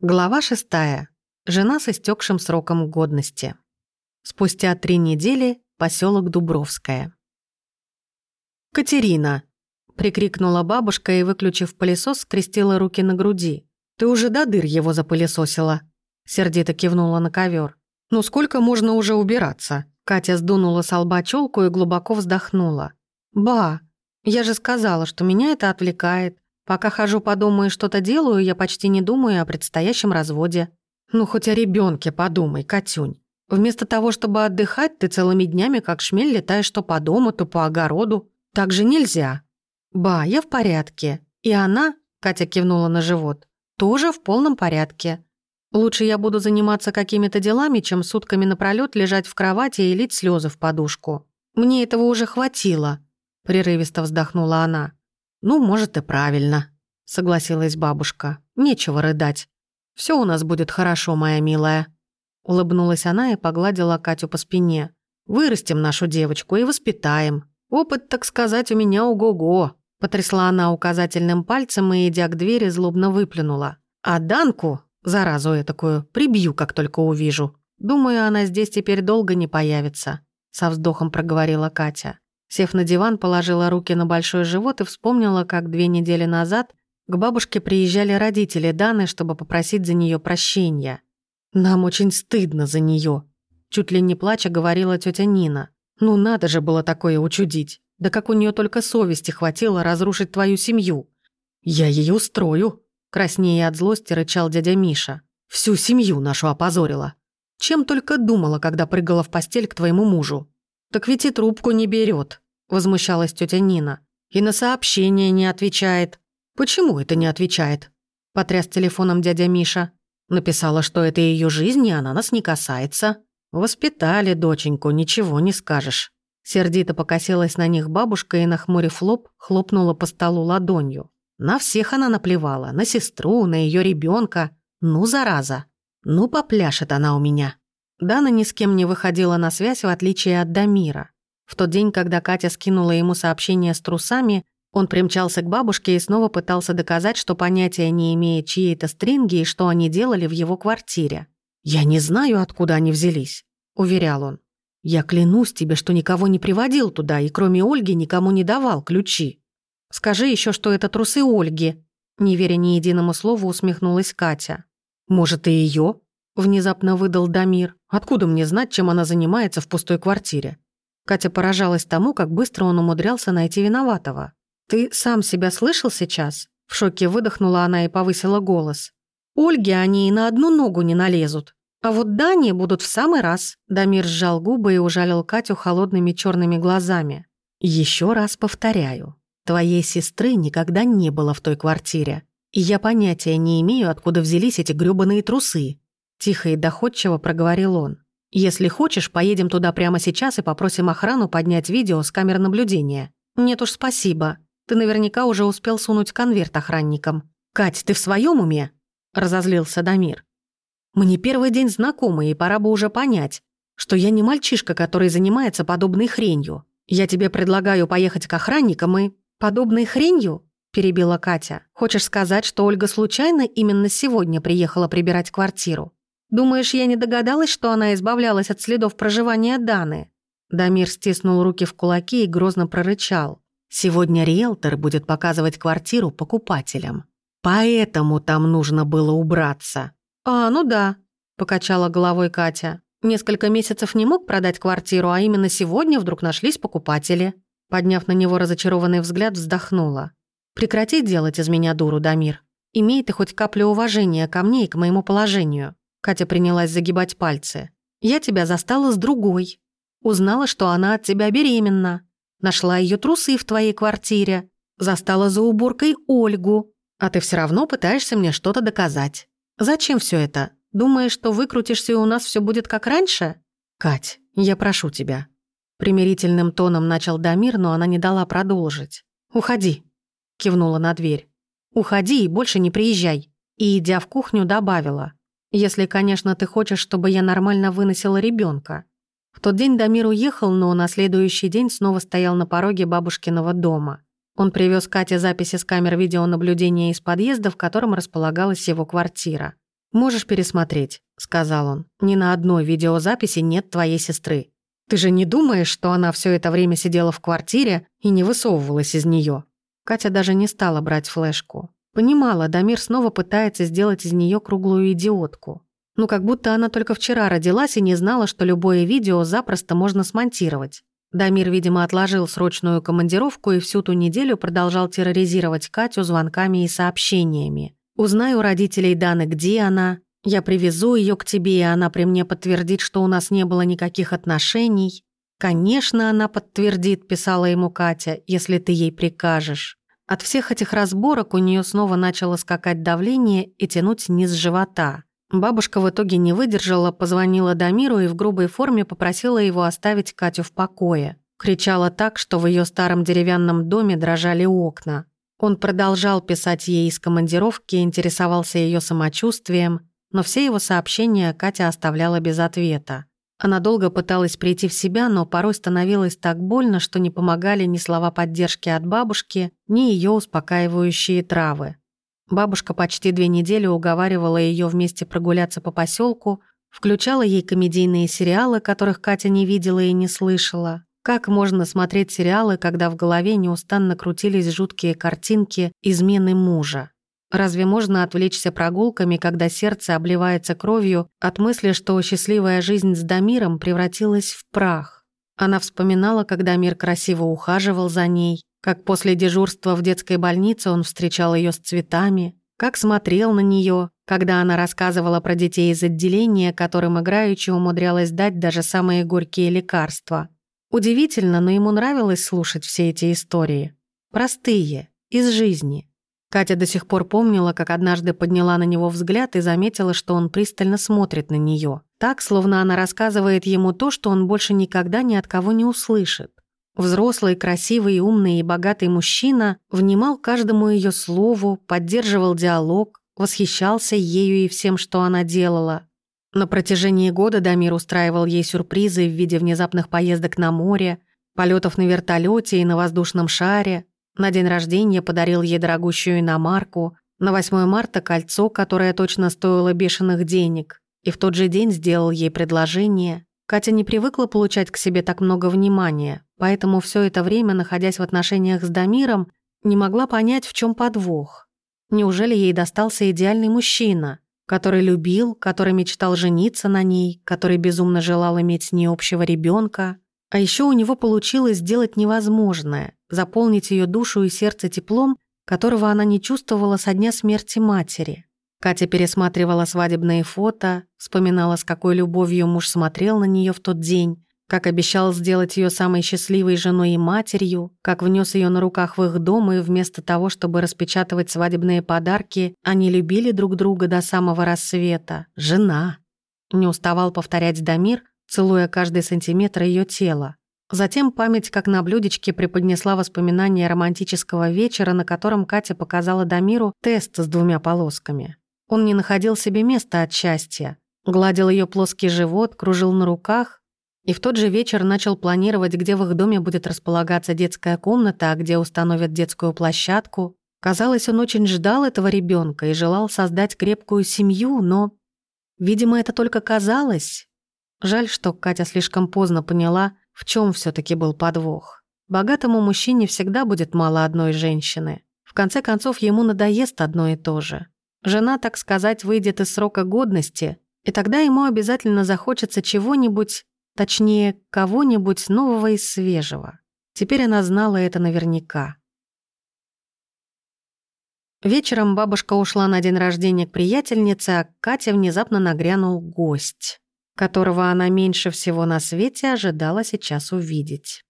Глава шестая. Жена с истекшим сроком годности. Спустя три недели поселок Дубровская. «Катерина!» — прикрикнула бабушка и, выключив пылесос, скрестила руки на груди. «Ты уже до дыр его запылесосила!» Сердито кивнула на ковер. «Ну сколько можно уже убираться?» Катя сдунула с лба чёлку и глубоко вздохнула. «Ба, я же сказала, что меня это отвлекает. Пока хожу по дому и что-то делаю, я почти не думаю о предстоящем разводе. Ну, хоть о ребенке подумай, Катюнь. Вместо того, чтобы отдыхать, ты целыми днями как шмель летаешь то по дому, то по огороду. Так же нельзя. Ба, я в порядке. И она, Катя кивнула на живот, тоже в полном порядке. Лучше я буду заниматься какими-то делами, чем сутками напролёт лежать в кровати и лить слезы в подушку. Мне этого уже хватило, прерывисто вздохнула она. «Ну, может, и правильно», — согласилась бабушка. «Нечего рыдать. Все у нас будет хорошо, моя милая». Улыбнулась она и погладила Катю по спине. «Вырастим нашу девочку и воспитаем. Опыт, так сказать, у меня ого-го». Потрясла она указательным пальцем и, идя к двери, злобно выплюнула. «А Данку, заразу этакую, прибью, как только увижу. Думаю, она здесь теперь долго не появится», — со вздохом проговорила Катя. Сев на диван, положила руки на большой живот и вспомнила, как две недели назад к бабушке приезжали родители Даны, чтобы попросить за нее прощения. «Нам очень стыдно за нее, чуть ли не плача говорила тетя Нина. «Ну надо же было такое учудить. Да как у нее только совести хватило разрушить твою семью. Я ее устрою», — краснее от злости рычал дядя Миша. «Всю семью нашу опозорила. Чем только думала, когда прыгала в постель к твоему мужу. «Так ведь и трубку не берет, возмущалась тетя Нина. «И на сообщение не отвечает». «Почему это не отвечает?» – потряс телефоном дядя Миша. Написала, что это ее жизнь, и она нас не касается. «Воспитали доченьку, ничего не скажешь». Сердито покосилась на них бабушка и, нахмурив лоб, хлопнула по столу ладонью. На всех она наплевала, на сестру, на ее ребенка. Ну, зараза. Ну, попляшет она у меня. Дана ни с кем не выходила на связь, в отличие от Дамира. В тот день, когда Катя скинула ему сообщение с трусами, он примчался к бабушке и снова пытался доказать, что понятия не имеет чьей-то стринги и что они делали в его квартире. «Я не знаю, откуда они взялись», — уверял он. «Я клянусь тебе, что никого не приводил туда и кроме Ольги никому не давал ключи. Скажи еще, что это трусы Ольги», — не веря ни единому слову, усмехнулась Катя. «Может, и ее? Внезапно выдал Дамир. Откуда мне знать, чем она занимается в пустой квартире? Катя поражалась тому, как быстро он умудрялся найти виноватого. «Ты сам себя слышал сейчас?» В шоке выдохнула она и повысила голос. «Ольге они и на одну ногу не налезут. А вот Дани будут в самый раз». Дамир сжал губы и ужалил Катю холодными черными глазами. Еще раз повторяю. Твоей сестры никогда не было в той квартире. И я понятия не имею, откуда взялись эти грёбаные трусы. Тихо и доходчиво проговорил он. «Если хочешь, поедем туда прямо сейчас и попросим охрану поднять видео с камер наблюдения». «Нет уж, спасибо. Ты наверняка уже успел сунуть конверт охранникам». «Кать, ты в своем уме?» – разозлился Дамир. «Мы первый день знакомы, и пора бы уже понять, что я не мальчишка, который занимается подобной хренью. Я тебе предлагаю поехать к охранникам и...» «Подобной хренью?» – перебила Катя. «Хочешь сказать, что Ольга случайно именно сегодня приехала прибирать квартиру?» Думаешь, я не догадалась, что она избавлялась от следов проживания Даны?» Дамир стиснул руки в кулаки и грозно прорычал. «Сегодня риэлтор будет показывать квартиру покупателям. Поэтому там нужно было убраться». «А, ну да», — покачала головой Катя. «Несколько месяцев не мог продать квартиру, а именно сегодня вдруг нашлись покупатели». Подняв на него разочарованный взгляд, вздохнула. «Прекрати делать из меня дуру, Дамир. Имей ты хоть каплю уважения ко мне и к моему положению. Катя принялась загибать пальцы. «Я тебя застала с другой. Узнала, что она от тебя беременна. Нашла ее трусы в твоей квартире. Застала за уборкой Ольгу. А ты все равно пытаешься мне что-то доказать. Зачем все это? Думаешь, что выкрутишься и у нас все будет как раньше? Кать, я прошу тебя». Примирительным тоном начал Дамир, но она не дала продолжить. «Уходи», — кивнула на дверь. «Уходи и больше не приезжай». И, идя в кухню, добавила. Если, конечно, ты хочешь, чтобы я нормально выносила ребенка. В тот день Дамир уехал, но на следующий день снова стоял на пороге бабушкиного дома. Он привез Кате записи с камер видеонаблюдения из подъезда, в котором располагалась его квартира. «Можешь пересмотреть», — сказал он. «Ни на одной видеозаписи нет твоей сестры. Ты же не думаешь, что она все это время сидела в квартире и не высовывалась из нее? Катя даже не стала брать флешку. Понимала, Дамир снова пытается сделать из нее круглую идиотку. Ну, как будто она только вчера родилась и не знала, что любое видео запросто можно смонтировать. Дамир, видимо, отложил срочную командировку и всю ту неделю продолжал терроризировать Катю звонками и сообщениями. «Узнаю у родителей Даны, где она. Я привезу ее к тебе, и она при мне подтвердит, что у нас не было никаких отношений». «Конечно, она подтвердит», — писала ему Катя, «если ты ей прикажешь». От всех этих разборок у нее снова начало скакать давление и тянуть низ живота. Бабушка в итоге не выдержала, позвонила Дамиру и в грубой форме попросила его оставить Катю в покое. Кричала так, что в ее старом деревянном доме дрожали окна. Он продолжал писать ей из командировки, интересовался ее самочувствием, но все его сообщения Катя оставляла без ответа. Она долго пыталась прийти в себя, но порой становилось так больно, что не помогали ни слова поддержки от бабушки, ни ее успокаивающие травы. Бабушка почти две недели уговаривала ее вместе прогуляться по поселку, включала ей комедийные сериалы, которых Катя не видела и не слышала. Как можно смотреть сериалы, когда в голове неустанно крутились жуткие картинки измены мужа? Разве можно отвлечься прогулками, когда сердце обливается кровью от мысли, что счастливая жизнь с Дамиром превратилась в прах? Она вспоминала, когда мир красиво ухаживал за ней, как после дежурства в детской больнице он встречал ее с цветами, как смотрел на нее, когда она рассказывала про детей из отделения, которым играючи умудрялась дать даже самые горькие лекарства. Удивительно, но ему нравилось слушать все эти истории. Простые, из жизни. Катя до сих пор помнила, как однажды подняла на него взгляд и заметила, что он пристально смотрит на нее. Так, словно она рассказывает ему то, что он больше никогда ни от кого не услышит. Взрослый, красивый, умный и богатый мужчина внимал каждому ее слову, поддерживал диалог, восхищался ею и всем, что она делала. На протяжении года Дамир устраивал ей сюрпризы в виде внезапных поездок на море, полетов на вертолете и на воздушном шаре. На день рождения подарил ей дорогущую иномарку, на 8 марта кольцо, которое точно стоило бешеных денег, и в тот же день сделал ей предложение. Катя не привыкла получать к себе так много внимания, поэтому все это время, находясь в отношениях с Дамиром, не могла понять, в чем подвох. Неужели ей достался идеальный мужчина, который любил, который мечтал жениться на ней, который безумно желал иметь с ней общего ребенка? А еще у него получилось сделать невозможное — заполнить ее душу и сердце теплом, которого она не чувствовала со дня смерти матери. Катя пересматривала свадебные фото, вспоминала, с какой любовью муж смотрел на нее в тот день, как обещал сделать ее самой счастливой женой и матерью, как внес ее на руках в их дом, и вместо того, чтобы распечатывать свадебные подарки, они любили друг друга до самого рассвета. Жена. Не уставал повторять Дамир, целуя каждый сантиметр ее тела. Затем память, как на блюдечке, преподнесла воспоминания романтического вечера, на котором Катя показала Дамиру тест с двумя полосками. Он не находил себе места от счастья. Гладил ее плоский живот, кружил на руках, и в тот же вечер начал планировать, где в их доме будет располагаться детская комната, а где установят детскую площадку. Казалось, он очень ждал этого ребенка и желал создать крепкую семью, но... Видимо, это только казалось. Жаль, что Катя слишком поздно поняла, в чем все таки был подвох. Богатому мужчине всегда будет мало одной женщины. В конце концов, ему надоест одно и то же. Жена, так сказать, выйдет из срока годности, и тогда ему обязательно захочется чего-нибудь, точнее, кого-нибудь нового и свежего. Теперь она знала это наверняка. Вечером бабушка ушла на день рождения к приятельнице, а Катя внезапно нагрянул гость, которого она меньше всего на свете ожидала сейчас увидеть.